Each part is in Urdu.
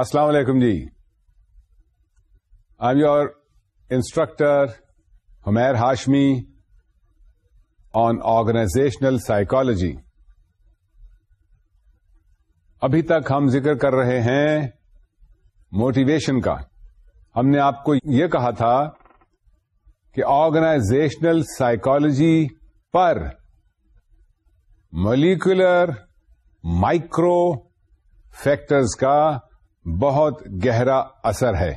السلام علیکم جی I your instructor Humair Hashmi on organizational psychology ابھی تک ہم ذکر کر رہے ہیں موٹیویشن کا ہم نے آپ کو یہ کہا تھا کہ آرگنائزیشنل سائیکالوجی پر مولیکولر مائکرو فیکٹرز کا بہت گہرا اثر ہے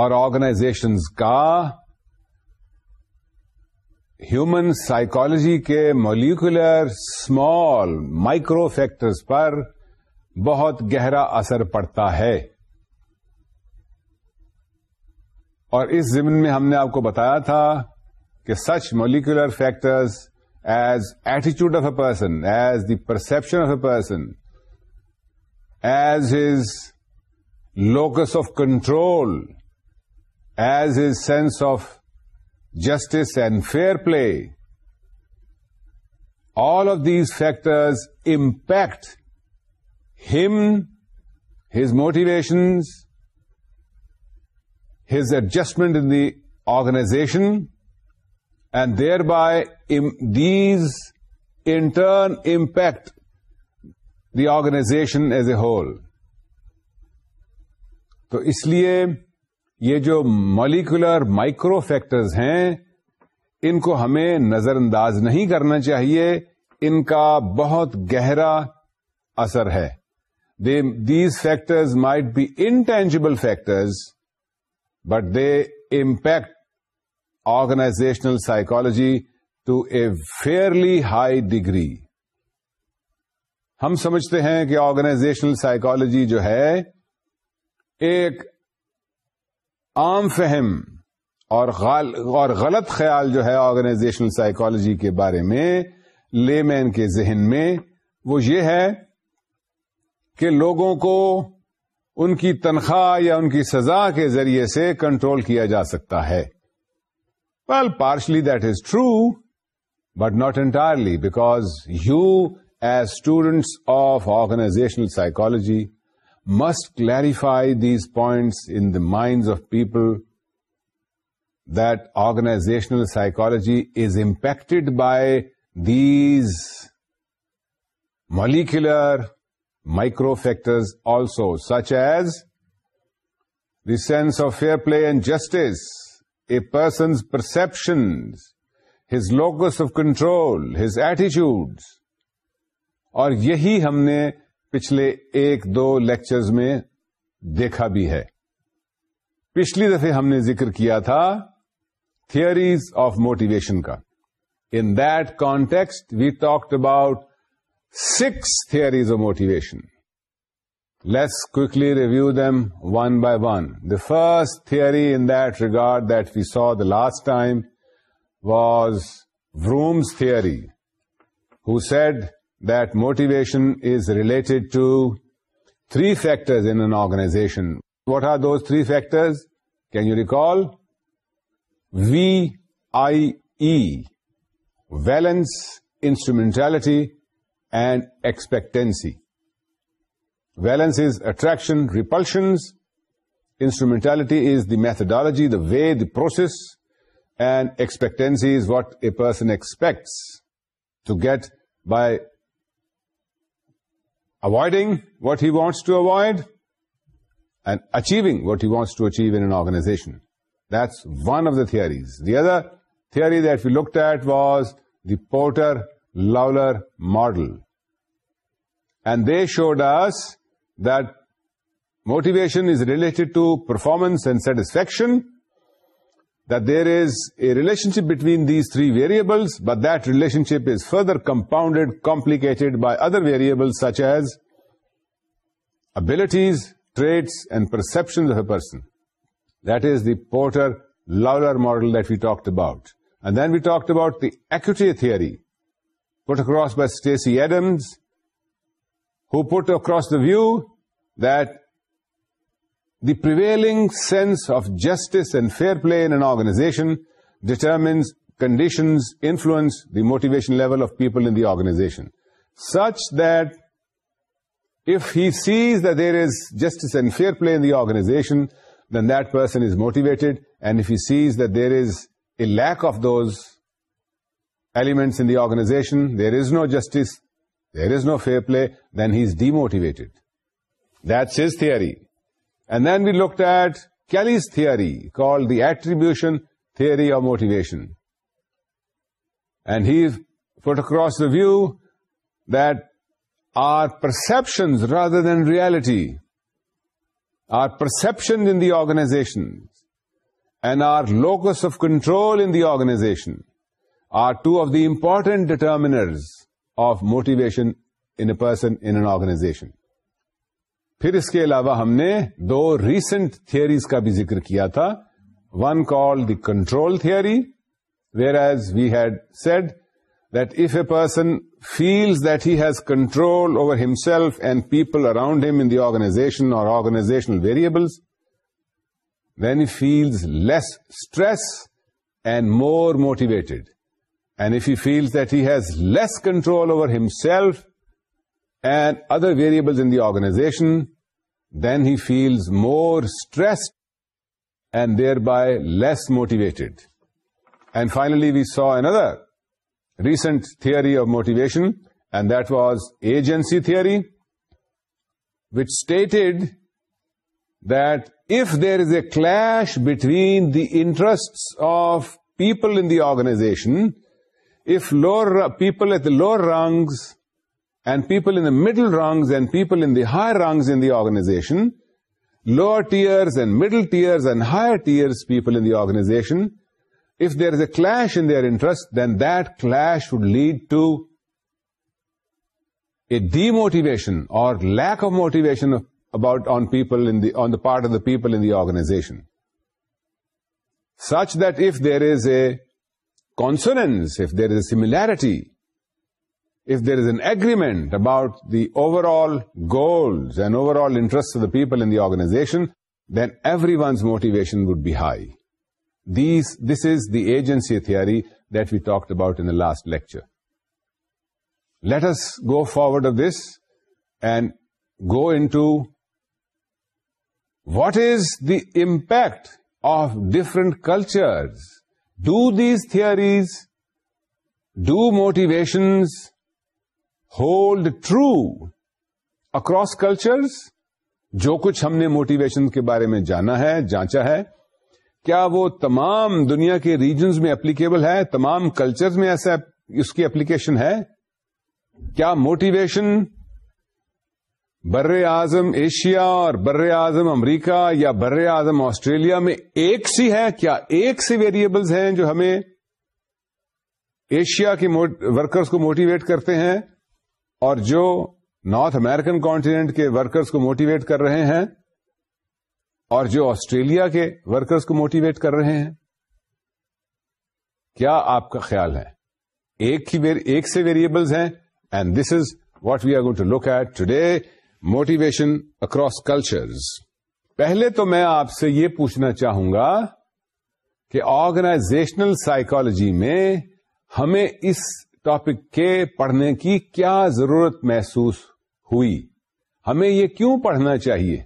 اور آرگنائزیشنز کا ہیومن سائیکالوجی کے مولیکولر اسمال مائکرو فیکٹرز پر بہت گہرا اثر پڑتا ہے اور اس زمین میں ہم نے آپ کو بتایا تھا کہ سچ مولیکولر فیکٹرز ایز ایٹیچیوڈ of a person as the perception of a person as his locus of control, as his sense of justice and fair play. All of these factors impact him, his motivations, his adjustment in the organization, and thereby these in turn impact the organization as a whole تو اس لیے یہ جو مالیکولر مائکرو فیکٹرز ہیں ان کو ہمیں نظر انداز نہیں کرنا چاہیے ان کا بہت گہرا اثر ہے these factors might be intangible factors but they impact organizational psychology to a fairly high degree ہم سمجھتے ہیں کہ آرگنائزیشنل سائیکالوجی جو ہے ایک عام فہم اور اور غلط خیال جو ہے آرگنائزیشنل سائیکالوجی کے بارے میں لے مین کے ذہن میں وہ یہ ہے کہ لوگوں کو ان کی تنخواہ یا ان کی سزا کے ذریعے سے کنٹرول کیا جا سکتا ہے well partially that is true but not entirely because you as students of organizational psychology, must clarify these points in the minds of people that organizational psychology is impacted by these molecular micro factors also, such as the sense of fair play and justice, a person's perceptions, his locus of control, his attitudes, اور یہی ہم نے پچھلے ایک دو لیکچرز میں دیکھا بھی ہے پچھلی دفعہ ہم نے ذکر کیا تھا تھیئریز آف موٹیویشن کا in the context we talked about six theories of motivation let's quickly review them one by one the first three in that regard that we saw the last time was Vroom's theory who said that motivation is related to three factors in an organization. What are those three factors? Can you recall? VIE, valence, instrumentality, and expectancy. Valence is attraction, repulsions. Instrumentality is the methodology, the way, the process. And expectancy is what a person expects to get by avoiding what he wants to avoid and achieving what he wants to achieve in an organization. That's one of the theories. The other theory that we looked at was the Porter-Lawler model. And they showed us that motivation is related to performance and satisfaction, that there is a relationship between these three variables, but that relationship is further compounded, complicated by other variables such as abilities, traits, and perceptions of a person. That is the Porter-Lawler model that we talked about. And then we talked about the acuity theory, put across by Stacey Adams, who put across the view that the prevailing sense of justice and fair play in an organization determines conditions, influence the motivation level of people in the organization, such that if he sees that there is justice and fair play in the organization, then that person is motivated. And if he sees that there is a lack of those elements in the organization, there is no justice, there is no fair play, then he's demotivated. That's his theory. And then we looked at Kelly's theory called the attribution theory of motivation. And he put across the view that our perceptions rather than reality, our perception in the organization and our locus of control in the organization are two of the important determiners of motivation in a person, in an organization. پھر اس کے علاوہ ہم نے دو ریسنٹ تھیئریز کا بھی ذکر کیا تھا one call the control theory where as we had said that if a person feels that he has control over himself and people around him in the organization اور organizational variables then he feels less stress and more motivated and if you feels that he has less control over himself and other variables in the organization, then he feels more stressed and thereby less motivated. And finally, we saw another recent theory of motivation, and that was agency theory, which stated that if there is a clash between the interests of people in the organization, if people at the lower rungs and people in the middle rungs and people in the higher rungs in the organization, lower tiers and middle tiers and higher tiers people in the organization, if there is a clash in their interest, then that clash would lead to a demotivation or lack of motivation on the part of the people in the organization, such that if there is a consonance, if there is a similarity if there is an agreement about the overall goals and overall interests of the people in the organization, then everyone's motivation would be high. This is the agency theory that we talked about in the last lecture. Let us go forward of this and go into what is the impact of different cultures. Do these theories, do motivations hold true across cultures جو کچھ ہم نے موٹیویشن کے بارے میں جانا ہے جانچا ہے کیا وہ تمام دنیا کے ریجنز میں اپلیکیبل ہے تمام کلچرز میں ایسا اس کی اپلیکیشن ہے کیا موٹیویشن بر اعظم ایشیا اور بر اعظم امریکہ یا بر اعظم آسٹریلیا میں ایک سی ہے کیا ایک سی ویریبلز ہیں جو ہمیں ایشیا کے ورکرز کو موٹیویٹ کرتے ہیں اور جو نارتھ امیرکن کانٹینٹ کے ورکرز کو موٹیویٹ کر رہے ہیں اور جو آسٹریلیا کے ورکرز کو موٹیویٹ کر رہے ہیں کیا آپ کا خیال ہے ایک ایک سے ویریبلز ہیں and this is what we are going to look at today motivation across cultures پہلے تو میں آپ سے یہ پوچھنا چاہوں گا کہ آرگنائزیشنل سائیکالوجی میں ہمیں اس ٹاپک کے پڑھنے کی کیا ضرورت محسوس ہوئی ہمیں یہ کیوں پڑھنا چاہیے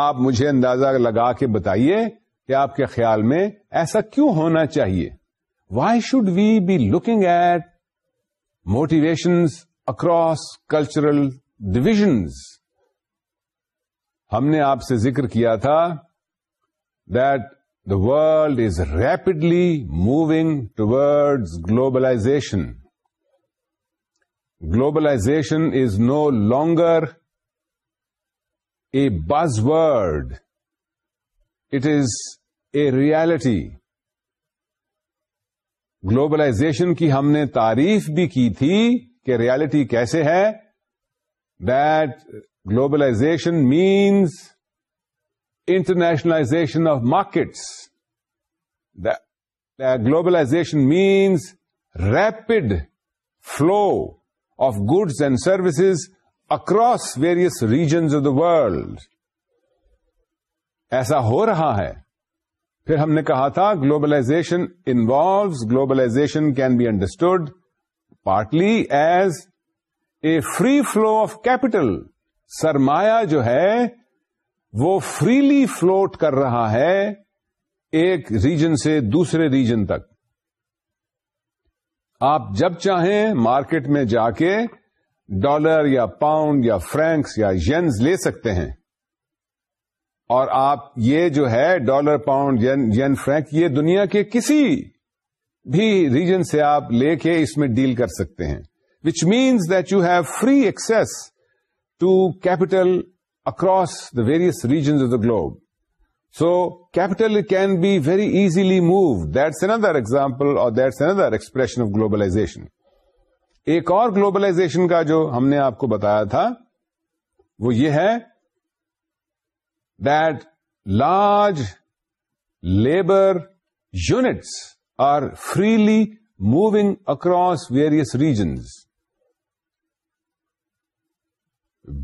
آپ مجھے اندازہ لگا کے بتائیے کہ آپ کے خیال میں ایسا کیوں ہونا چاہیے why should we be looking at motivations across cultural divisions ہم نے آپ سے ذکر کیا تھا that world is rapidly moving toward globalization globalization is no longer a buzzword it is a reality globalization کی ہم نے تعریف بھی کی تھی کہ ریالٹی کیسے ہے that globalization means internationalization of markets globalization means rapid flow of goods and services across various regions of the world ایسا ہو رہا ہے پھر ہم نے کہا تھا globalization involves globalization can be understood partly as a free flow of capital سرمایہ جو ہے وہ فریلی فلوٹ کر رہا ہے ایک ریجن سے دوسرے ریجن تک آپ جب چاہیں مارکیٹ میں جا کے ڈالر یا پاؤنڈ یا فرینکس یا ینز لے سکتے ہیں اور آپ یہ جو ہے ڈالر پاؤنڈ ین فرینک یہ دنیا کے کسی بھی ریجن سے آپ لے کے اس میں ڈیل کر سکتے ہیں which means that you have free access to capital across the various regions of the globe so capital can be very easily move that's another example اور that's another expression of globalization ایک اور گلوبلاشن کا جو ہم نے آپ کو بتایا تھا وہ یہ ہے that large labour units are freely moving across various regions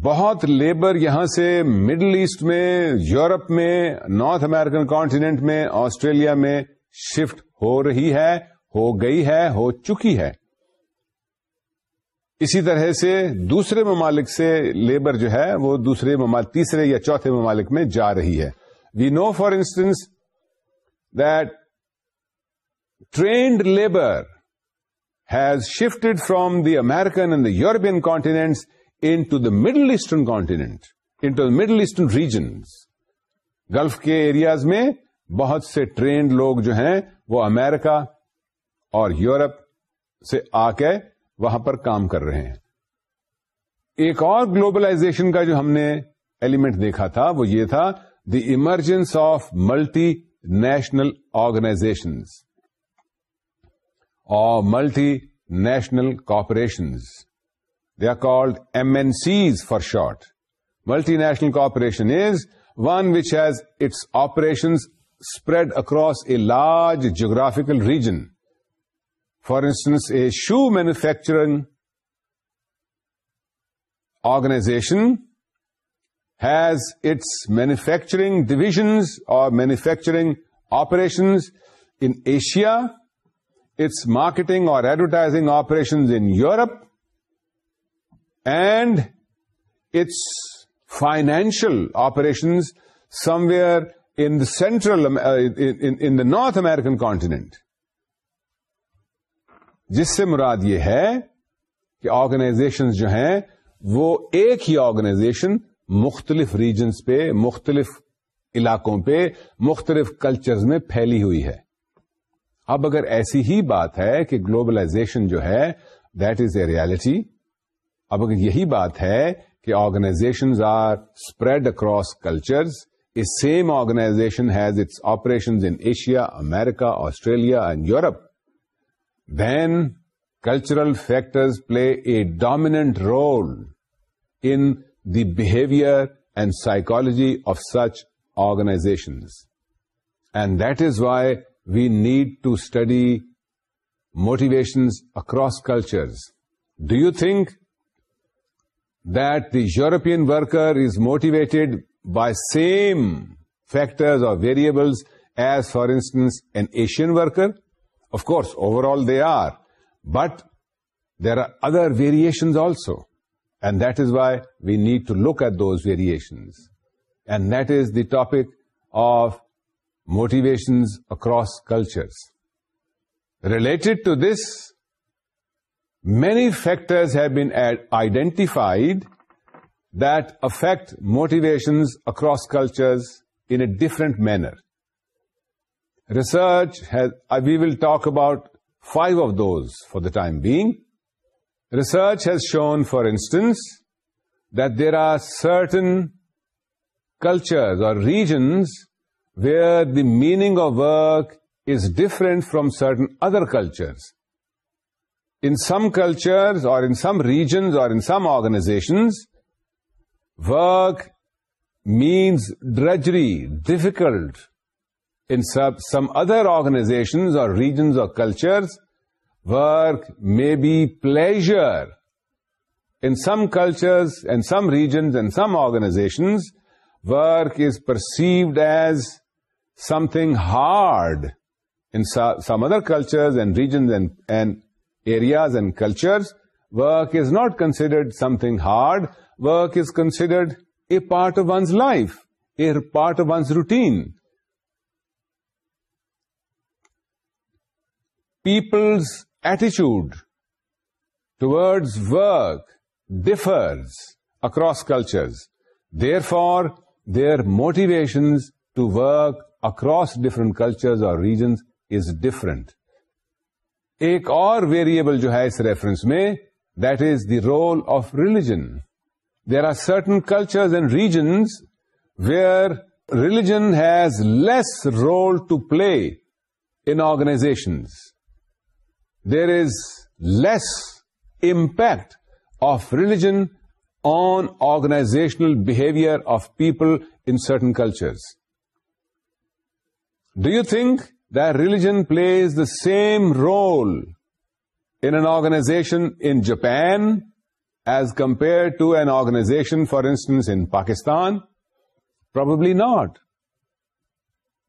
بہت لیبر یہاں سے مڈل ایسٹ میں یورپ میں نارتھ امیرکن کانٹینٹ میں آسٹریلیا میں شفٹ ہو رہی ہے ہو گئی ہے ہو چکی ہے اسی طرح سے دوسرے ممالک سے لیبر جو ہے وہ دوسرے ممالک تیسرے یا چوتھے ممالک میں جا رہی ہے we know for instance that trained labour has shift from the American and the European continents into the middle eastern continent into the middle eastern regions golf کے ایریاز میں بہت سے ٹرینڈ لوگ جو ہیں وہ امیرکا اور یورپ سے آ کے وہاں پر کام کر رہے ہیں ایک اور گلوبلائزیشن کا جو ہم نے ایلیمنٹ دیکھا تھا وہ یہ تھا the emergence of multinational organizations اور multinational corporations They are called MNCs for short. Multinational corporation is one which has its operations spread across a large geographical region. For instance, a shoe manufacturing organization has its manufacturing divisions or manufacturing operations in Asia, its marketing or advertising operations in Europe, and its financial operations سم وا central in the north American continent جس سے مراد یہ ہے کہ آرگنائزیشن جو ہیں وہ ایک ہی آرگنائزیشن مختلف ریجنس پہ مختلف علاقوں پہ مختلف کلچرز میں پھیلی ہوئی ہے اب اگر ایسی ہی بات ہے کہ گلوبلائزیشن جو ہے دیٹ از اے ریالٹی اب اگر یہی بات ہے کہ organizations are spread across cultures E same organization has its operations in Asia America Australia and Europe then cultural factors play a dominant role in the behaviour and psychology of such organizations and that is why we need to study motivations across cultures do you think that the European worker is motivated by same factors or variables as, for instance, an Asian worker. Of course, overall they are, but there are other variations also, and that is why we need to look at those variations. And that is the topic of motivations across cultures. Related to this many factors have been identified that affect motivations across cultures in a different manner. Research has, uh, we will talk about 5 of those for the time being. Research has shown, for instance, that there are certain cultures or regions where the meaning of work is different from certain other cultures in some cultures or in some regions or in some organizations, work means drudgery, difficult. In some other organizations or regions or cultures, work may be pleasure. In some cultures and some regions and some organizations, work is perceived as something hard. In some other cultures and regions and areas and cultures, work is not considered something hard. Work is considered a part of one's life, a part of one's routine. People's attitude towards work differs across cultures. Therefore, their motivations to work across different cultures or regions is different. ایک اور ویریبل جو ہے اس ریفرنس میں that is the role of religion there are certain cultures and regions where religion has less role to play in organization there is less impact of religion on organizational behaviour of people in certain cultures do you think that religion plays the same role in an organization in Japan as compared to an organization, for instance, in Pakistan? Probably not.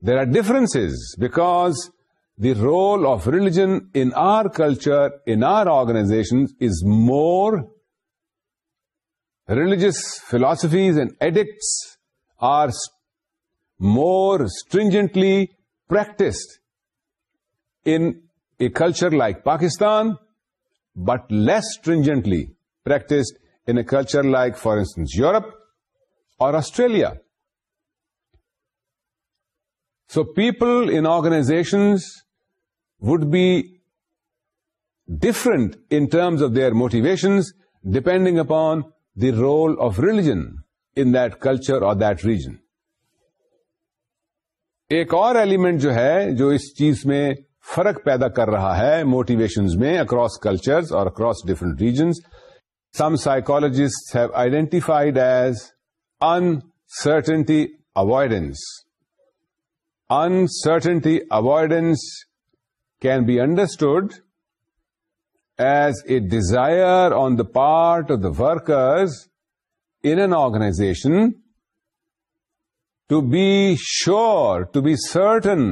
There are differences because the role of religion in our culture, in our organizations, is more religious philosophies and edicts are more stringently practiced in a culture like Pakistan, but less stringently practiced in a culture like, for instance, Europe or Australia. So people in organizations would be different in terms of their motivations depending upon the role of religion in that culture or that region. ایک اور ایلیمنٹ جو ہے جو اس چیز میں فرق پیدا کر رہا ہے موٹیویشنز میں اکراس کلچرز اور across different regions some psychologists have identified as certainty avoidance certainty avoidance can be understood as a desire on the part of the workers in organization to be sure, to be certain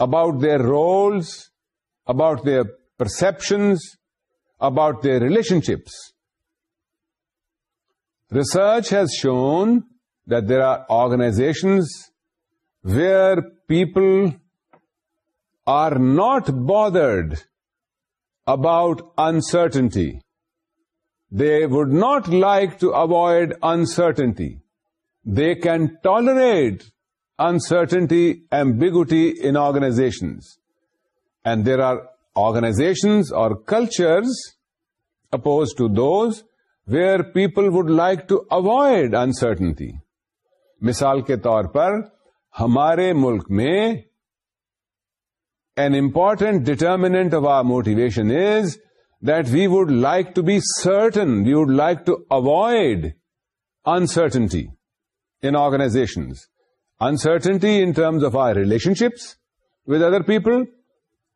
about their roles, about their perceptions, about their relationships. Research has shown that there are organizations where people are not bothered about uncertainty. They would not like to avoid uncertainty. They can tolerate uncertainty and بگی in organizations and there are organizations or cultures opposed to those where people would like to avoid uncertainty مثال کے طور پر ہمارے ملک میں an important determinant of our motivation is that we would like to be certain we would like to avoid uncertainty in organizations, uncertainty in terms of our relationships with other people,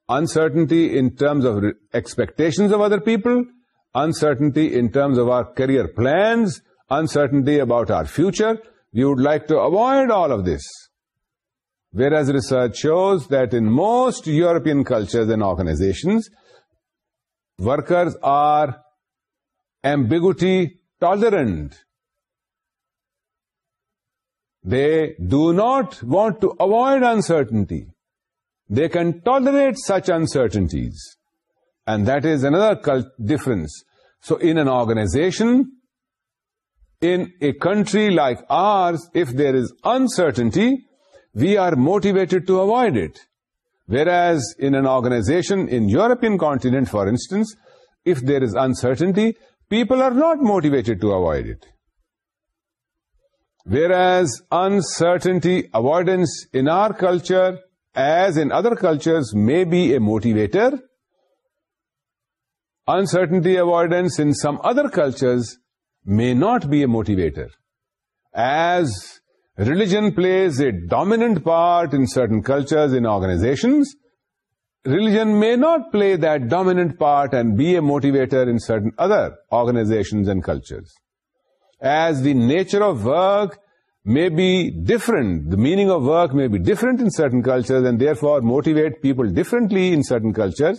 uncertainty in terms of expectations of other people, uncertainty in terms of our career plans, uncertainty about our future. We would like to avoid all of this. Whereas research shows that in most European cultures and organizations, workers are ambiguity tolerant. They do not want to avoid uncertainty. They can tolerate such uncertainties. And that is another difference. So in an organization, in a country like ours, if there is uncertainty, we are motivated to avoid it. Whereas in an organization, in European continent, for instance, if there is uncertainty, people are not motivated to avoid it. Whereas uncertainty avoidance in our culture, as in other cultures, may be a motivator. Uncertainty avoidance in some other cultures may not be a motivator. As religion plays a dominant part in certain cultures, in organizations, religion may not play that dominant part and be a motivator in certain other organizations and cultures. As nature of work may be different the meaning of work may be different certain culture and therefore motivate people differently in certain culture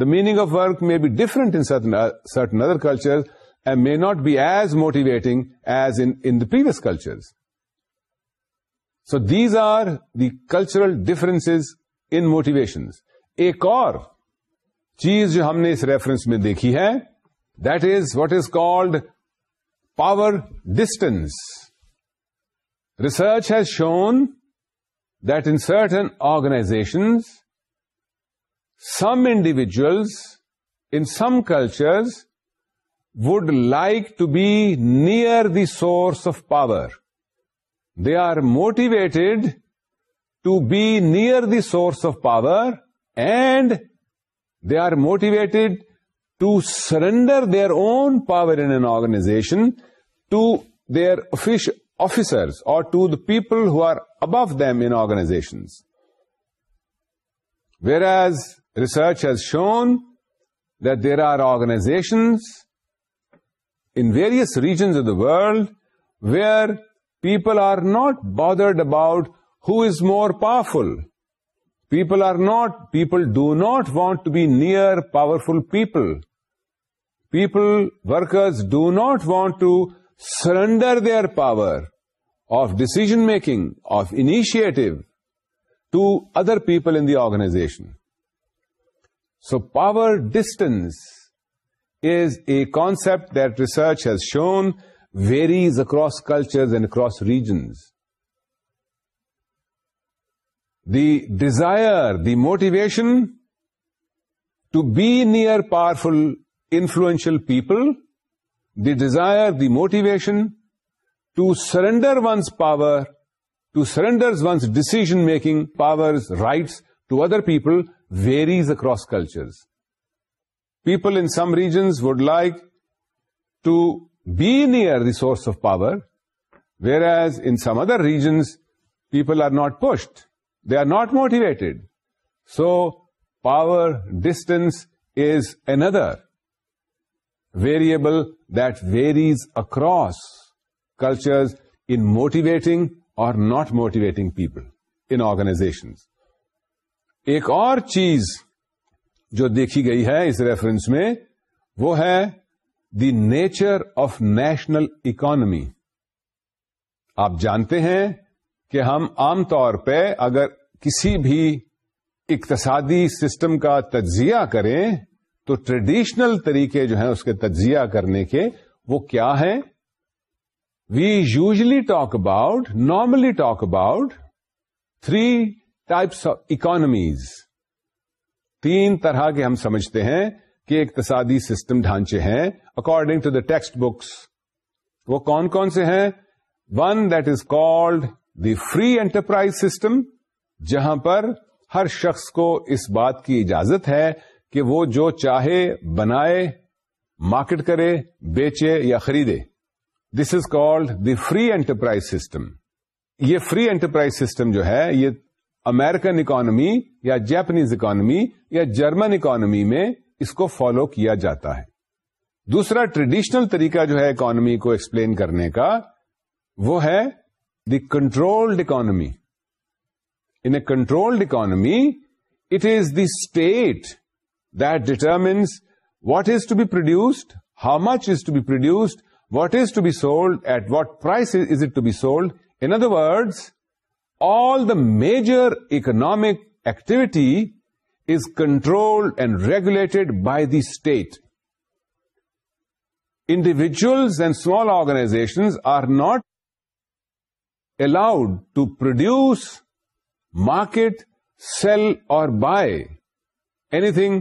the meaning of work may be different certain other culture and may not be as motivating as in previous culture so these are the cultural difference in motivation ایک اور چیز جو ہم نے اس ریفرنس میں دیکھی ہے that is what is called power distance. Research has shown that in certain organizations, some individuals in some cultures would like to be near the source of power. They are motivated to be near the source of power, and they are motivated to surrender their own power in an organization to their officers or to the people who are above them in organizations. Whereas research has shown that there are organizations in various regions of the world where people are not bothered about who is more powerful. People do not want to be near powerful people. People, workers do not want to surrender their power of decision-making, of initiative to other people in the organization. So power distance is a concept that research has shown varies across cultures and across regions. The desire, the motivation to be near powerful influential people, the desire, the motivation to surrender one's power, to surrender one's decision-making powers, rights to other people varies across cultures. People in some regions would like to be near the source of power, whereas in some other regions, people are not pushed. They are not motivated. So, power distance is another variable that varies across cultures in motivating or not motivating people in organization ایک اور چیز جو دیکھی گئی ہے اس ریفرنس میں وہ ہے the nature of national economy آپ جانتے ہیں کہ ہم عام طور پہ اگر کسی بھی اقتصادی سسٹم کا تجزیہ کریں تو ٹریڈیشنل طریقے جو ہیں اس کے تجزیہ کرنے کے وہ کیا ہیں we usually talk about normally talk about three types of economies تین طرح کے ہم سمجھتے ہیں کہ اقتصادی سسٹم ڈھانچے ہیں according to the textbooks وہ کون کون سے ہیں one that is called the free enterprise system جہاں پر ہر شخص کو اس بات کی اجازت ہے کہ وہ جو چاہے بنائے مارکیٹ کرے بیچے یا خریدے this is called the free enterprise system یہ فری اینٹرپرائز سسٹم جو ہے یہ امیرکن اکانمی یا جیپنیز اکانومی یا جرمن اکانومی میں اس کو فالو کیا جاتا ہے دوسرا ٹریڈیشنل طریقہ جو ہے اکانمی کو ایکسپلین کرنے کا وہ ہے the controlled economy in a controlled economy it is the state that determines what is to be produced, how much is to be produced, what is to be sold, at what price is it to be sold. In other words, all the major economic activity is controlled and regulated by the state. Individuals and small organizations are not allowed to produce, market, sell or buy anything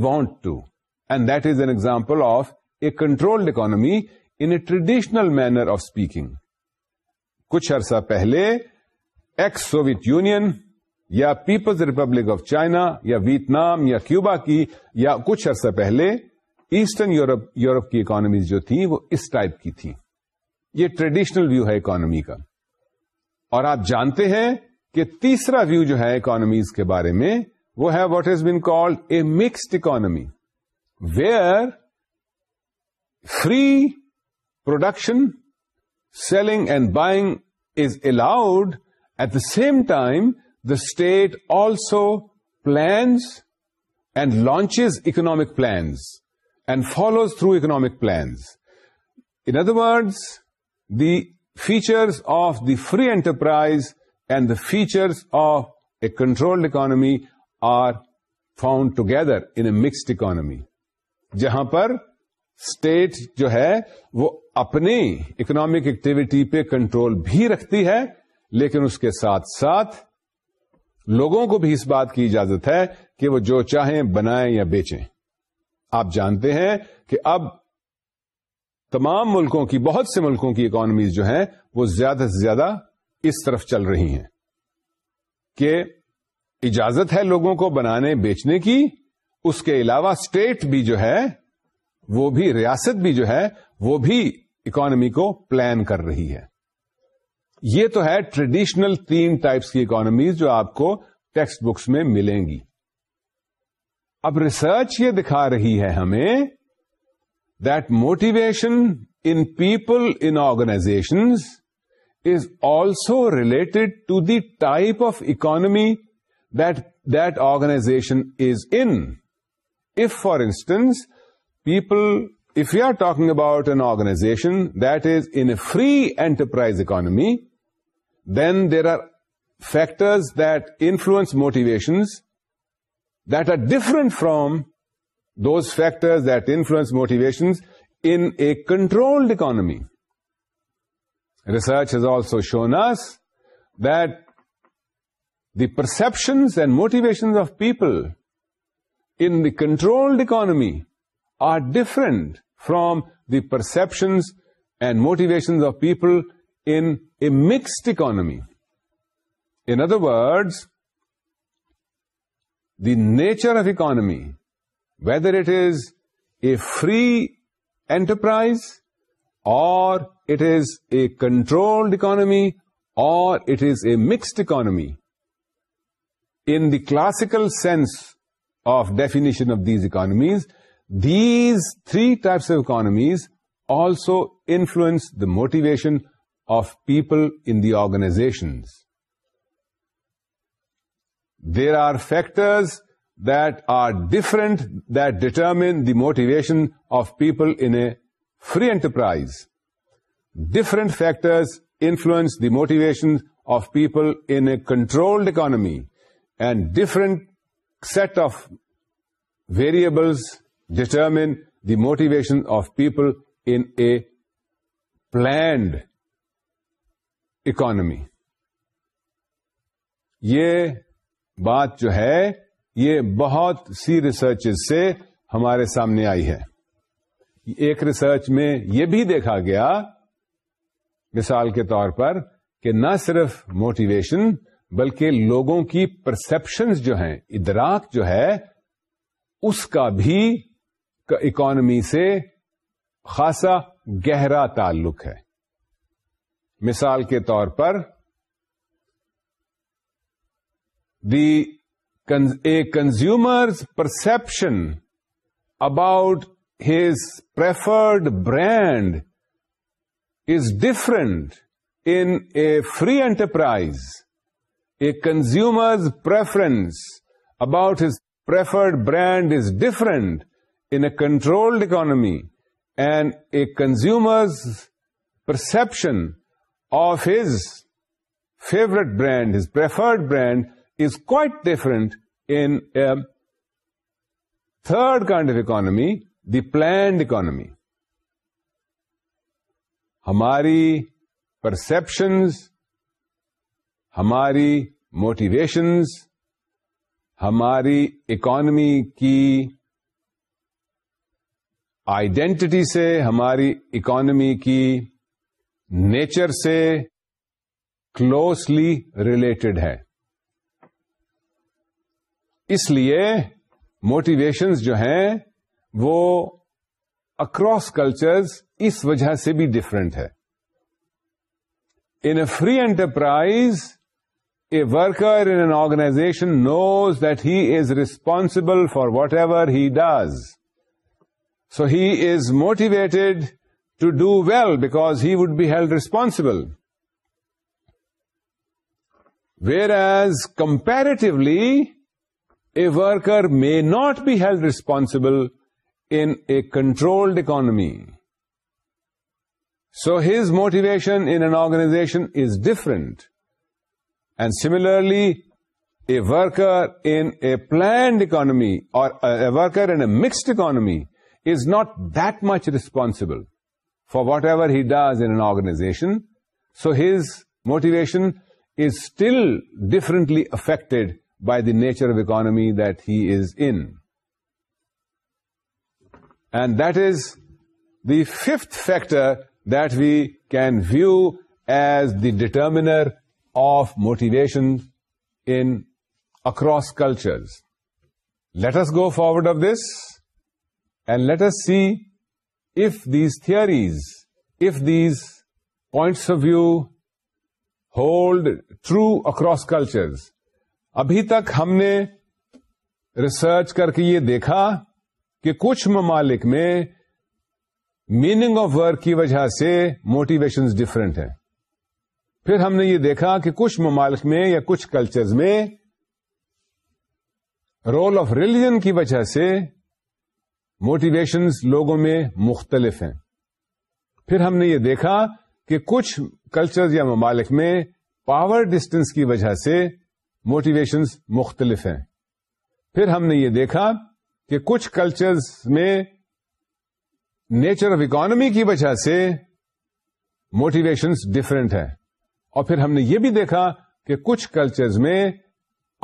want to and that is an example of a controlled economy in a traditional manner of speaking کچھ عرصہ پہلے ایکس سوویت یونین یا پیپلز ریپبلک آف چائنا یا ویتنام یا کیوبا کی یا کچھ عرصہ پہلے ایسٹرن یورپ یورپ کی اکانومیز جو تھیں وہ اس ٹائپ کی تھیں یہ ٹریڈیشنل ویو ہے اکانومی کا اور آپ جانتے ہیں کہ تیسرا ویو جو ہے اکانومیز کے بارے میں وہ ہے what has been called a mixed economy where free production selling and buying is allowed at the same time the state also plans and launches economic plans and follows through economic plans in other words the features of the free enterprise and the features of a control economy are found together in a mixed economy جہاں پر اسٹیٹ جو ہے وہ اپنی اکنامک ایکٹیویٹی پہ کنٹرول بھی رکھتی ہے لیکن اس کے ساتھ ساتھ لوگوں کو بھی اس بات کی اجازت ہے کہ وہ جو چاہیں بنائیں یا بیچیں آپ جانتے ہیں کہ اب تمام ملکوں کی بہت سے ملکوں کی اکانمیز جو ہیں وہ زیادہ سے زیادہ اس طرف چل رہی ہیں کہ اجازت ہے لوگوں کو بنانے بیچنے کی اس کے علاوہ اسٹیٹ بھی جو ہے وہ بھی ریاست بھی جو ہے وہ بھی اکانومی کو پلان کر رہی ہے یہ تو ہے ٹریڈیشنل تین ٹائپس کی اکانومیز جو آپ کو ٹیکسٹ بکس میں ملیں گی اب ریسرچ یہ دکھا رہی ہے ہمیں that motivation in people in organization is also related to the type of economy that organization is in. If, for instance, if we are talking about an organization that is in a free enterprise economy, then there are factors that influence motivations that are different from those factors that influence motivations in a controlled economy. Research has also shown us that the perceptions and motivations of people in the controlled economy are different from the perceptions and motivations of people in a mixed economy. In other words, the nature of economy, whether it is a free enterprise or it is a controlled economy or it is a mixed economy, in the classical sense of definition of these economies, these three types of economies also influence the motivation of people in the organizations. There are factors that are different that determine the motivation of people in a free enterprise. Different factors influence the motivations of people in a controlled economy. And different set of variables determine the motivation of people in a planned economy یہ بات جو ہے یہ بہت سی ریسرچ سے ہمارے سامنے آئی ہے ایک ریسرچ میں یہ بھی دیکھا گیا مثال کے طور پر کہ نہ صرف موٹیویشن بلکہ لوگوں کی پرسپشنز جو ہیں ادراک جو ہے اس کا بھی اکانومی سے خاصا گہرا تعلق ہے مثال کے طور پر the a consumer's perception about his preferred brand is different in a free enterprise A consumer's preference about his preferred brand is different in a controlled economy, and a consumer's perception of his favorite brand, his preferred brand, is quite different in a third kind of economy, the planned economy. Hamari perceptions ہماری موٹیویشنز ہماری اکانمی کی آئیڈینٹی سے ہماری اکانمی کی نیچر سے کلوزلی ریلیٹڈ ہے اس لیے موٹیویشنز جو ہیں وہ اکراس کلچرز اس وجہ سے بھی ڈفرینٹ ہے in a free enterprise A worker in an organization knows that he is responsible for whatever he does. So he is motivated to do well because he would be held responsible. Whereas comparatively, a worker may not be held responsible in a controlled economy. So his motivation in an organization is different. And similarly, a worker in a planned economy or a worker in a mixed economy is not that much responsible for whatever he does in an organization. So his motivation is still differently affected by the nature of economy that he is in. And that is the fifth factor that we can view as the determiner of motivation in across cultures let's go forward of this and let's see if these theories if these points of view hold true across cultures ابھی تک ہم نے ریسرچ کر کے یہ دیکھا کہ کچھ ممالک میں میننگ آف ورک کی وجہ سے موٹیویشنز ڈفرینٹ ہیں پھر ہم نے یہ دیکھا کہ کچھ ممالک میں یا کچھ کلچرز میں رول آف ریلیجن کی وجہ سے موٹیویشنز لوگوں میں مختلف ہیں پھر ہم نے یہ دیکھا کہ کچھ کلچر یا ممالک میں پاور ڈسٹینس کی وجہ سے موٹیویشنز مختلف ہیں پھر ہم نے یہ دیکھا کہ کچھ کلچرز میں نیچر آف اکانمی کی وجہ سے موٹیویشنز ڈفرینٹ ہیں اور پھر ہم نے یہ بھی دیکھا کہ کچھ کلچرز میں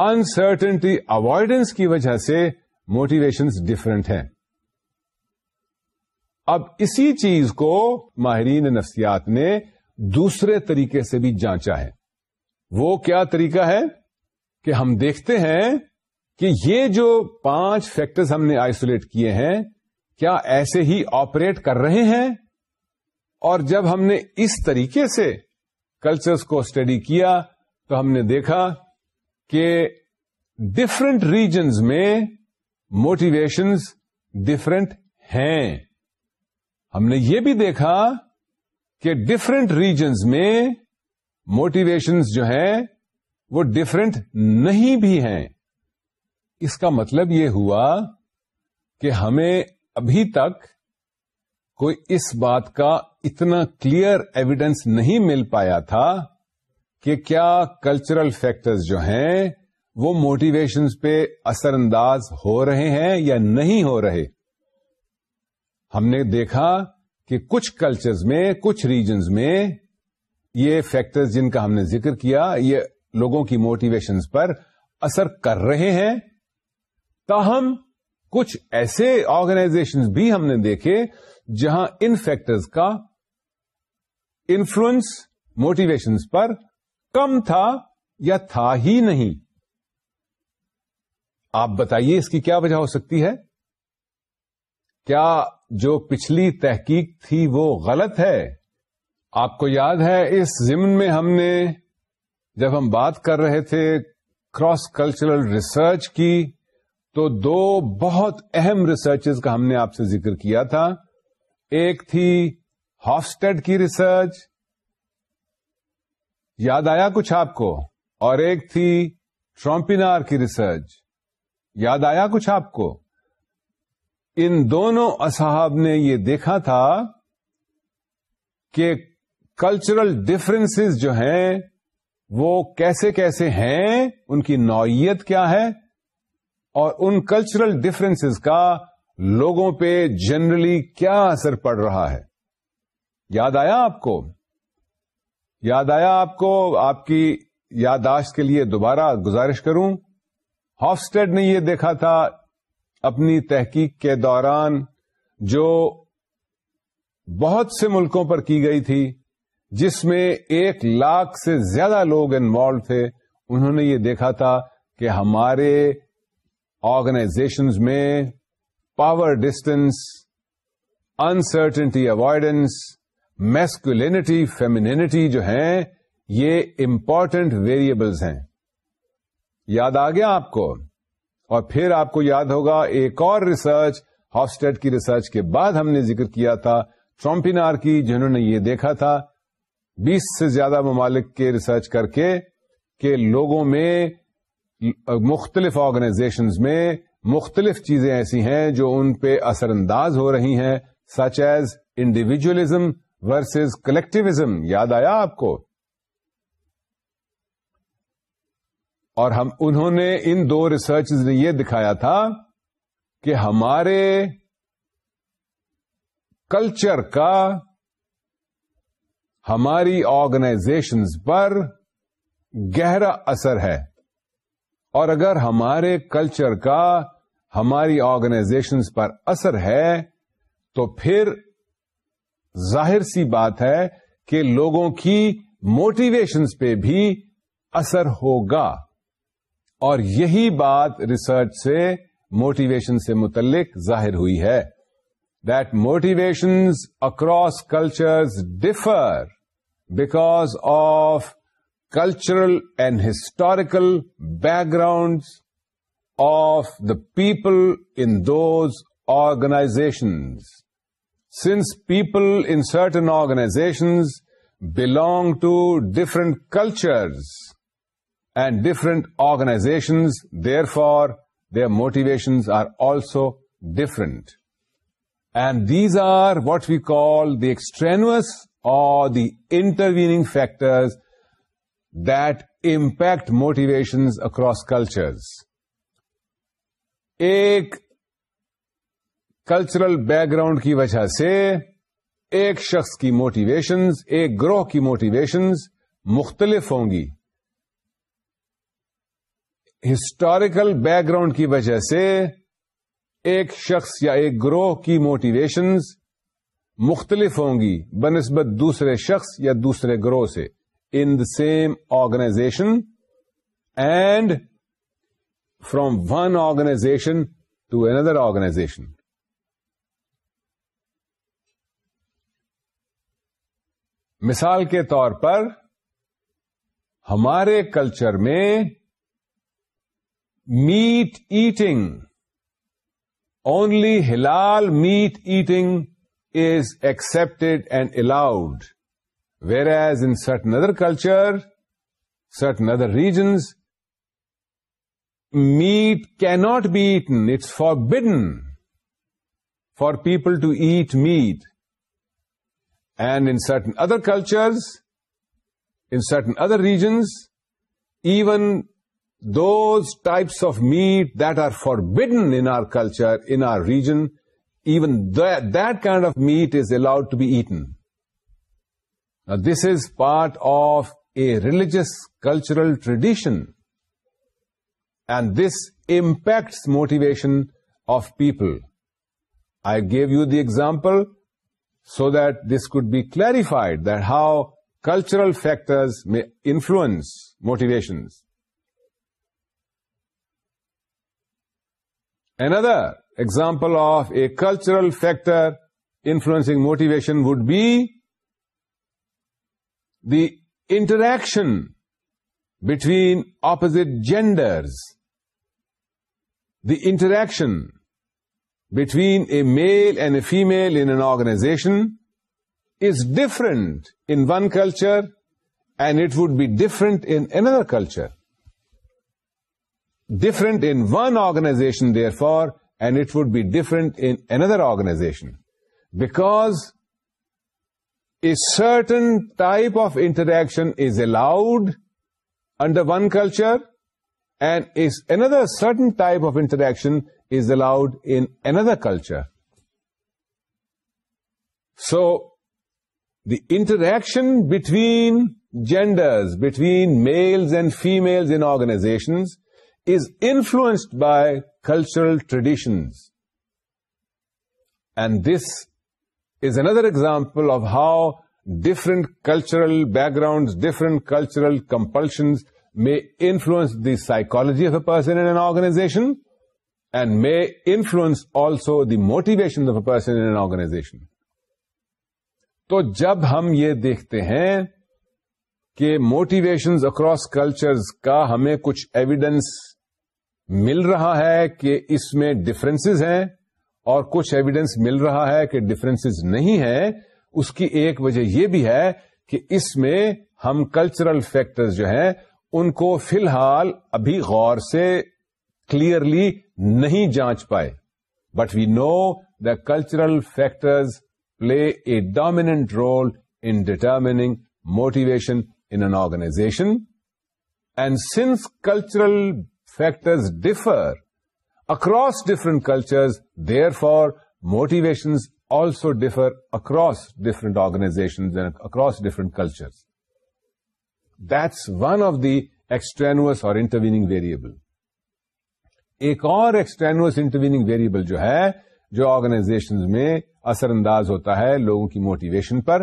انسرٹنٹی اوائڈنس کی وجہ سے موٹیویشنز ڈفرینٹ ہیں اب اسی چیز کو ماہرین نفسیات نے دوسرے طریقے سے بھی جانچا ہے وہ کیا طریقہ ہے کہ ہم دیکھتے ہیں کہ یہ جو پانچ فیکٹرز ہم نے آئسولیٹ کیے ہیں کیا ایسے ہی آپریٹ کر رہے ہیں اور جب ہم نے اس طریقے سے کلچرس کو اسٹڈی کیا تو ہم نے دیکھا کہ ڈفرینٹ ریجنز میں موٹیویشنز ڈفرینٹ ہیں ہم نے یہ بھی دیکھا کہ ڈفرینٹ ریجنز میں موٹیویشنز جو ہیں وہ ڈفرینٹ نہیں بھی ہیں اس کا مطلب یہ ہوا کہ ہمیں ابھی تک کوئی اس بات کا اتنا کلیئر ایویڈینس نہیں مل پایا تھا کہ کیا کلچرل فیکٹرز جو ہیں وہ موٹیویشنز پہ اثر انداز ہو رہے ہیں یا نہیں ہو رہے ہم نے دیکھا کہ کچھ کلچرز میں کچھ ریجنز میں یہ فیکٹرز جن کا ہم نے ذکر کیا یہ لوگوں کی موٹیویشنز پر اثر کر رہے ہیں تاہم کچھ ایسے آرگنائزیشنز بھی ہم نے دیکھے جہاں ان فیکٹرز کا انفلوئنس موٹیویشن پر کم تھا یا تھا ہی نہیں آپ بتائیے اس کی کیا وجہ ہو سکتی ہے کیا جو پچھلی تحقیق تھی وہ غلط ہے آپ کو یاد ہے اس زمن میں ہم نے جب ہم بات کر رہے تھے کراس کلچرل ریسرچ کی تو دو بہت اہم ریسرچز کا ہم نے آپ سے ذکر کیا تھا ایک تھی ہافسٹیڈ کی ریسرچ یاد آیا کچھ آپ کو اور ایک تھی ٹرمپینار کی ریسرچ یاد آیا کچھ آپ کو ان دونوں اصحاب نے یہ دیکھا تھا کہ کلچرل ڈفرینس جو ہیں وہ کیسے کیسے ہیں ان کی نوعیت کیا ہے اور ان کلچرل ڈفرینس کا لوگوں پہ جنرلی کیا اثر پڑ رہا ہے یاد آیا آپ کو یاد آیا آپ کو آپ کی یاداشت کے لیے دوبارہ گزارش کروں ہافسٹیڈ نے یہ دیکھا تھا اپنی تحقیق کے دوران جو بہت سے ملکوں پر کی گئی تھی جس میں ایک لاکھ سے زیادہ لوگ انوالو تھے انہوں نے یہ دیکھا تھا کہ ہمارے آرگنائزیشنز میں power distance uncertainty avoidance, masculinity femininity جو ہیں یہ امپورٹنٹ variables ہیں یاد آ گیا آپ کو اور پھر آپ کو یاد ہوگا ایک اور ریسرچ ہاسٹیڈ کی ریسرچ کے بعد ہم نے ذکر کیا تھا ٹرمپینار کی جنہوں نے یہ دیکھا تھا بیس سے زیادہ ممالک کے ریسرچ کر کے کہ لوگوں میں مختلف آرگنائزیشنز میں مختلف چیزیں ایسی ہیں جو ان پہ اثر انداز ہو رہی ہیں such as individualism versus collectivism یاد آیا آپ کو اور ہم انہوں نے ان دو ریسرچ نے یہ دکھایا تھا کہ ہمارے کلچر کا ہماری آرگنائزیشن پر گہرا اثر ہے اور اگر ہمارے کلچر کا ہماری آرگنائزیشن پر اثر ہے تو پھر ظاہر سی بات ہے کہ لوگوں کی موٹیویشنس پہ بھی اثر ہوگا اور یہی بات ریسرچ سے موٹیویشن سے متعلق ظاہر ہوئی ہے that motivations across cultures differ because of cultural and historical background of the people in those organizations. Since people in certain organizations belong to different cultures and different organizations, therefore their motivations are also different. And these are what we call the extraneous or the intervening factors that impact motivations across cultures. ایک کلچرل بیک گراؤنڈ کی وجہ سے ایک شخص کی موٹیویشنز ایک گروہ کی موٹیویشنز مختلف ہوں گی ہسٹوریکل بیک گراؤنڈ کی وجہ سے ایک شخص یا ایک گروہ کی موٹیویشنز مختلف ہوں گی بنسبت دوسرے شخص یا دوسرے گروہ سے in the same organization and from one organization to another organization. مثال کے طور پر ہمارے کلچر میں meat eating only Hilal meat eating is expected and allowed whereas in سٹ ندر culture some other regions Meat cannot be eaten. It's forbidden for people to eat meat. And in certain other cultures, in certain other regions, even those types of meat that are forbidden in our culture, in our region, even that kind of meat is allowed to be eaten. Now, this is part of a religious cultural tradition and this impacts motivation of people. I gave you the example so that this could be clarified, that how cultural factors may influence motivations. Another example of a cultural factor influencing motivation would be the interaction between opposite genders the interaction between a male and a female in an organization is different in one culture, and it would be different in another culture. Different in one organization, therefore, and it would be different in another organization, because a certain type of interaction is allowed under one culture and is another certain type of interaction is allowed in another culture. So, the interaction between genders, between males and females in organizations, is influenced by cultural traditions. And this is another example of how different cultural backgrounds, different cultural compulsions may influence the psychology of a person in an organization and may influence also the motivation of a person in an organization. تو جب ہم یہ دیکھتے ہیں کہ موٹیویشنز اکراس کلچرز کا ہمیں کچھ ایویڈنس مل رہا ہے کہ اس میں ڈفرینس ہیں اور کچھ ایویڈنس مل رہا ہے کہ ڈفرینس نہیں ہے اس کی ایک وجہ یہ بھی ہے کہ اس میں ہم کلچرل فیکٹرز جو ہیں ان کو فی الحال ابھی غور سے کلیئرلی نہیں جانچ پائے but we know the cultural factors play a dominant role in determining motivation in an organization and since cultural factors differ across different cultures therefore motivations also differ across different organization and across different cultures that's one of the extraneous اور انٹرویننگ variable ایک اور ایکسٹرینوس intervening ویریبل جو ہے جو آرگنائزیشن میں اثر انداز ہوتا ہے لوگوں کی موٹیویشن پر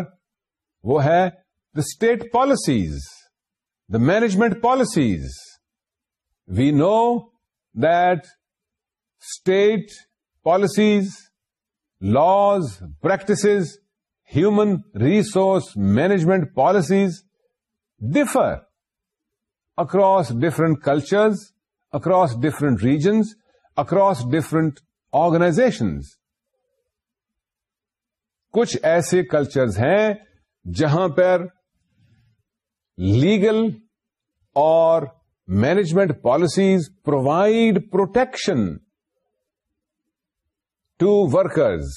وہ ہے the state policies the management policies we know that state policies laws, practices, human resource management policies differ across different cultures across different regions, across different organizations کچھ ایسے کلچرز ہیں جہاں پر لیگل اور management policies provide protection to workers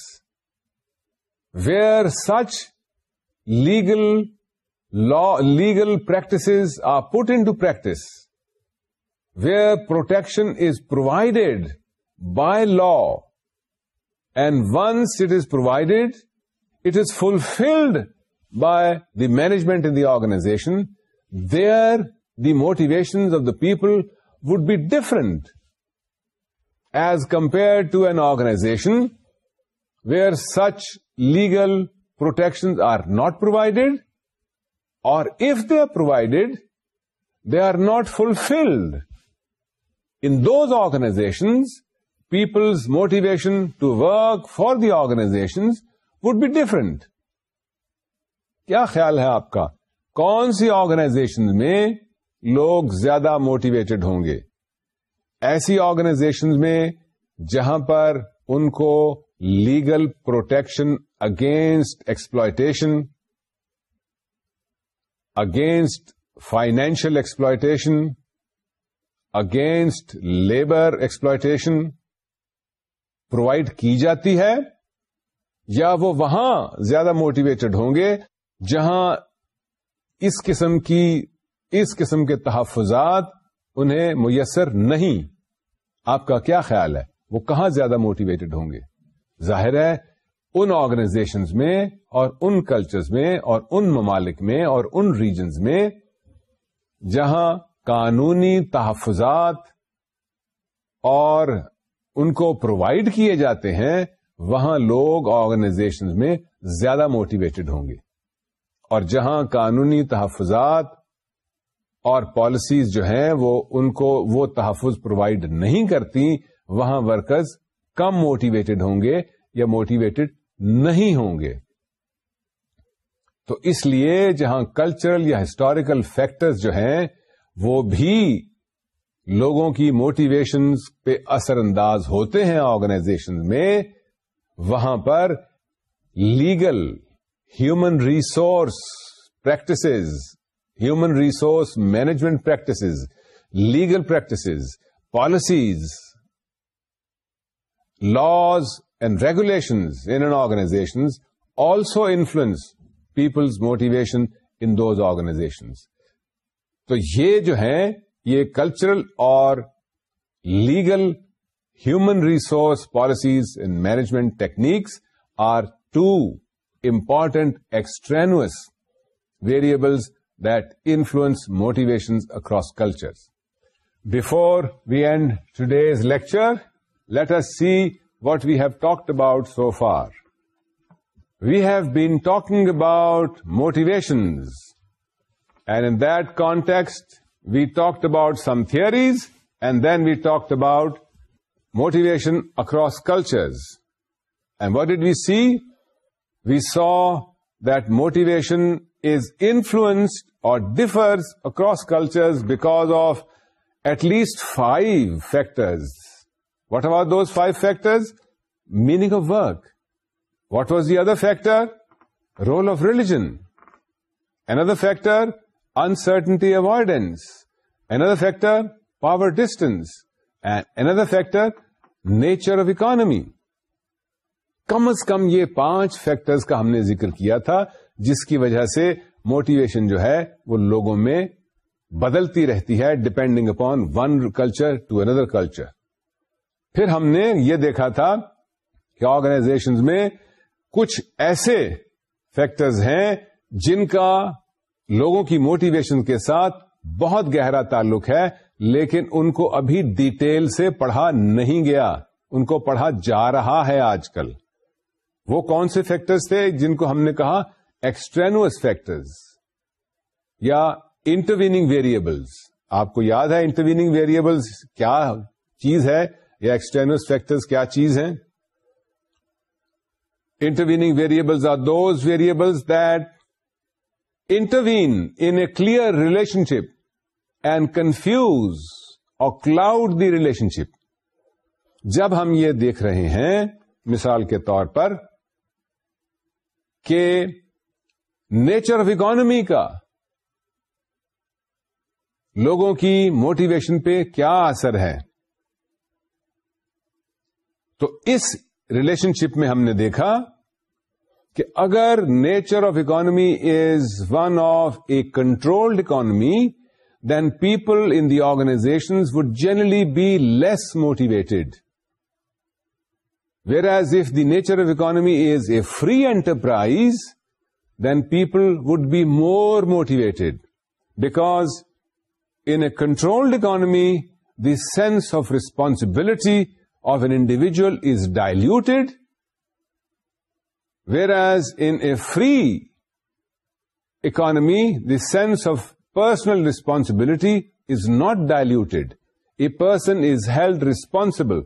where such legal legal practices are put into practice where protection is provided by law, and once it is provided, it is fulfilled by the management in the organization. There, the motivations of the people would be different as compared to an organization where such legal protections are not provided اور if they are provided they are not fulfilled in those organizations people's motivation to work for the organization would be different کیا خیال ہے آپ کا کون سی آرگنائزیشن میں لوگ زیادہ موٹیویٹڈ ہوں گے ایسی آرگنائزیشن میں جہاں پر ان کو legal protection against exploitation against financial exploitation, against labour exploitation provide کی جاتی ہے یا وہ وہاں زیادہ motivated ہوں گے جہاں اس قسم کی اس قسم کے تحفظات انہیں میسر نہیں آپ کا کیا خیال ہے وہ کہاں زیادہ موٹیویٹڈ ہوں گے ظاہر ہے ان آرگنائزیشنز میں اور ان کلچرز میں اور ان ممالک میں اور ان ریجنز میں جہاں قانونی تحفظات اور ان کو پرووائڈ کیے جاتے ہیں وہاں لوگ آرگنائزیشن میں زیادہ موٹیویٹڈ ہوں گے اور جہاں قانونی تحفظات اور پالیسیز جو ہیں وہ ان کو وہ تحفظ پرووائڈ نہیں کرتی وہاں ورکرز کم موٹیویٹڈ ہوں گے یا موٹیویٹڈ نہیں ہوں گے تو اس لیے جہاں کلچرل یا ہسٹوریکل فیکٹرز جو ہیں وہ بھی لوگوں کی موٹیویشنز پہ اثر انداز ہوتے ہیں آرگنائزیشن میں وہاں پر legal human resource practices human resource management practices legal practices policies laws and regulations in organizations also influences people's motivation in those organizations تو یہ جو ہیں یہ کلچرل اور legal human resource policies and management techniques are important extraneous variables that influence motivations across culture before we end today's lecture let's see what we have talked about so far. We have been talking about motivations, and in that context, we talked about some theories, and then we talked about motivation across cultures. And what did we see? We saw that motivation is influenced or differs across cultures because of at least 5 factors, what are those those five factors meaning of work what was the other factor role of religion another factor uncertainty avoidance another factor power distance another factor nature of economy کم از کم یہ پانچ فیکٹرز کا ہم نے ذکر کیا تھا جس کی وجہ سے موٹیویشن جو ہے وہ لوگوں میں بدلتی رہتی ہے depending upon one culture to another culture پھر ہم نے یہ دیکھا تھا کہ آرگنائزیشن میں کچھ ایسے فیکٹرز ہیں جن کا لوگوں کی موٹیویشن کے ساتھ بہت گہرا تعلق ہے لیکن ان کو ابھی ڈیٹیل سے پڑھا نہیں گیا ان کو پڑھا جا رہا ہے آج کل وہ کون سے فیکٹرز تھے جن کو ہم نے کہا ایکسٹرینوس فیکٹرز یا انٹروینگ ویریبلز آپ کو یاد ہے انٹرویننگ ویریبلز کیا چیز ہے یا ایکسٹرنل فیکٹرز کیا چیز ہیں intervening variables are those variables that intervene in a clear relationship and confuse اور کلاؤڈ دی ریلیشن شپ جب ہم یہ دیکھ رہے ہیں مثال کے طور پر کہ نیچر آف اکانمی کا لوگوں کی موٹیویشن پہ کیا اثر ہے تو اس ریلیشن شپ میں ہم نے دیکھا کہ اگر nature of economy is one of a controlled economy then people in the organization would generally be less motivated whereas if the nature of economy is a free enterprise then people would be more motivated because in a controlled economy the sense of responsibility of an individual is diluted, whereas in a free economy, the sense of personal responsibility is not diluted. A person is held responsible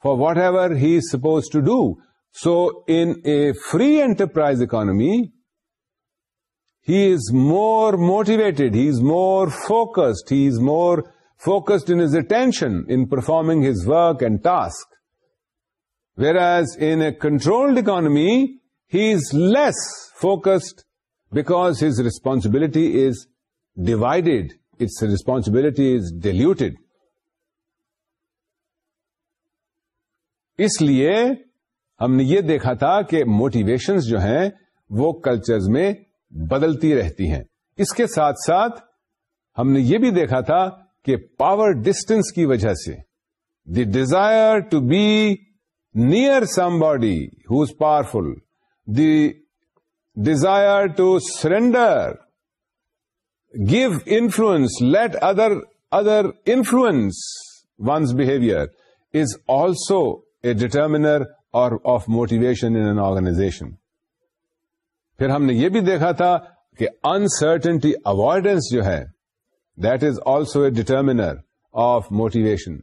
for whatever he is supposed to do. So in a free enterprise economy, he is more motivated, he is more focused, he is more focused in his attention in performing his work and task. Whereas in a controlled economy, he is less focused because his responsibility is divided. Its responsibility is diluted. اس لیے ہم نے یہ دیکھا تھا کہ موٹیویشنز جو ہیں وہ کلچرز میں بدلتی رہتی ہیں اس کے ساتھ ساتھ ہم نے یہ بھی دیکھا تھا کہ پاور ڈسٹینس کی وجہ سے the desire to be near somebody who powerful desire to surrender give influence let other other influence one's behaviour is also a determiner اور آف موٹیویشن ان آرگنائزیشن پھر ہم نے یہ بھی دیکھا تھا کہ انسرٹنٹی اوائڈنس جو ہے that is also a determiner of motivation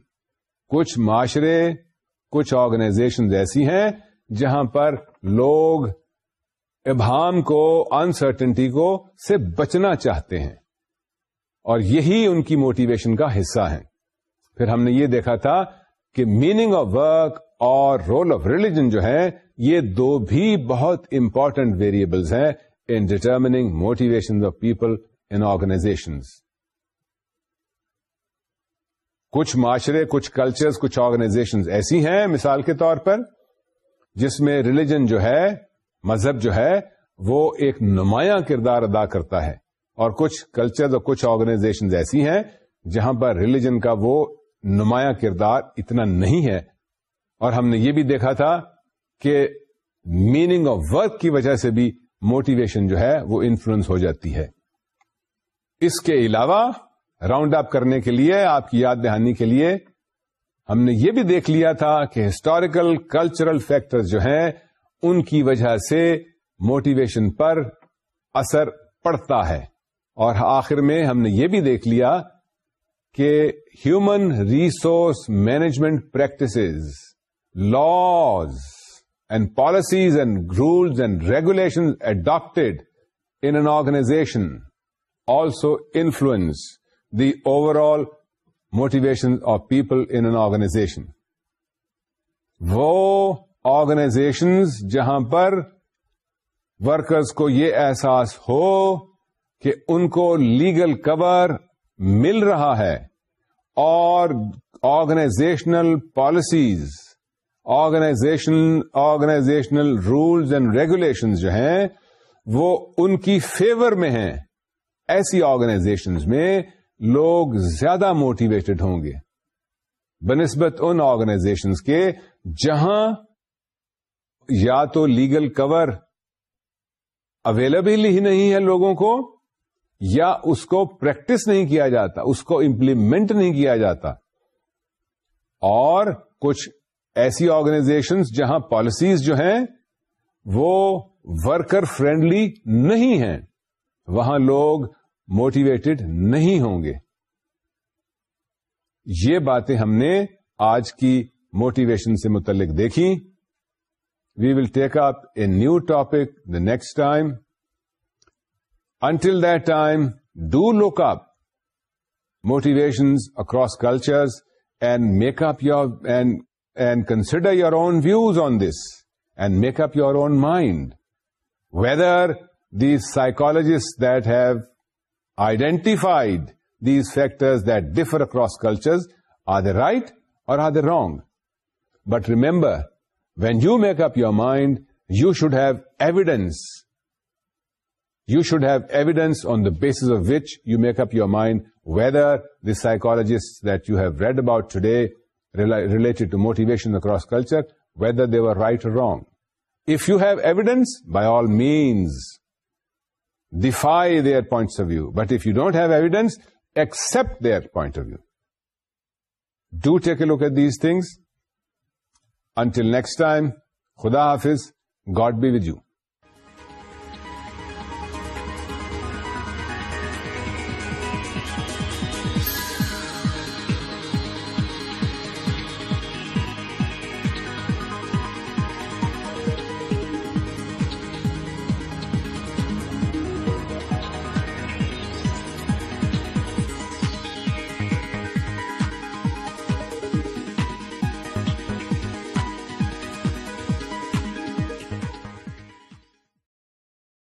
کچھ معاشرے کچھ آرگنائزیشن ایسی ہیں جہاں پر لوگ ابہام کو انسرٹنٹی کو سے بچنا چاہتے ہیں اور یہی ان کی موٹیویشن کا حصہ ہے پھر ہم نے یہ دیکھا تھا کہ میننگ آف ورک اور رول آف ریلیجن جو ہے یہ دو بھی بہت امپارٹینٹ ویریبلز ہیں in determining motivation of people in organizations کچھ معاشرے کچھ کلچرز کچھ آرگنائزیشن ایسی ہیں مثال کے طور پر جس میں ریلیجن جو ہے مذہب جو ہے وہ ایک نمایاں کردار ادا کرتا ہے اور کچھ کلچرز اور کچھ آرگنائزیشن ایسی ہیں جہاں پر ریلیجن کا وہ نمایاں کردار اتنا نہیں ہے اور ہم نے یہ بھی دیکھا تھا کہ میننگ آف ورک کی وجہ سے بھی موٹیویشن جو ہے وہ انفلوئنس ہو جاتی ہے اس کے علاوہ راؤنڈ اپ کرنے کے لیے آپ کی یاد دہانی کے لیے ہم نے یہ بھی دیکھ لیا تھا کہ ہسٹوریکل کلچرل فیکٹر جو ہیں ان کی وجہ سے موٹیویشن پر اثر پڑتا ہے اور آخر میں ہم نے یہ بھی دیکھ لیا کہ human resource management practices laws and policies and rules and regulation adapted in organization also influence the overall motivation of people an an organization وہ آرگنائزیشنز جہاں پر ورکرس کو یہ احساس ہو کہ ان کو لیگل کور مل رہا ہے اور آرگنائزیشنل پالسیز آرگنا آرگنائزیشنل رولز اینڈ ریگولیشنز جو ہیں وہ ان کی فیور میں ہیں ایسی آرگنائزیشنز میں لوگ زیادہ موٹیویٹڈ ہوں گے بنسبت ان آرگنائزیشن کے جہاں یا تو لیگل کور اویلیبل ہی نہیں ہے لوگوں کو یا اس کو پریکٹس نہیں کیا جاتا اس کو امپلیمنٹ نہیں کیا جاتا اور کچھ ایسی آرگنائزیشن جہاں پالیسیز جو ہیں وہ ورکر فرینڈلی نہیں ہیں وہاں لوگ موٹیویٹڈ نہیں ہوں گے یہ باتیں ہم نے آج کی موٹیویشن سے متعلق دیکھی we will take up a new topic the next time until then do look up motivation across culture and make up your and and consider your own views on this and make up your own mind whether the psychologists that have identified these factors that differ across cultures. Are they right or are they wrong? But remember, when you make up your mind, you should have evidence. You should have evidence on the basis of which you make up your mind whether the psychologists that you have read about today related to motivation across culture, whether they were right or wrong. If you have evidence, by all means, differ their points of view but if you don't have evidence accept their point of view do take a look at these things until next time خدا حافظ گاڈ بی وی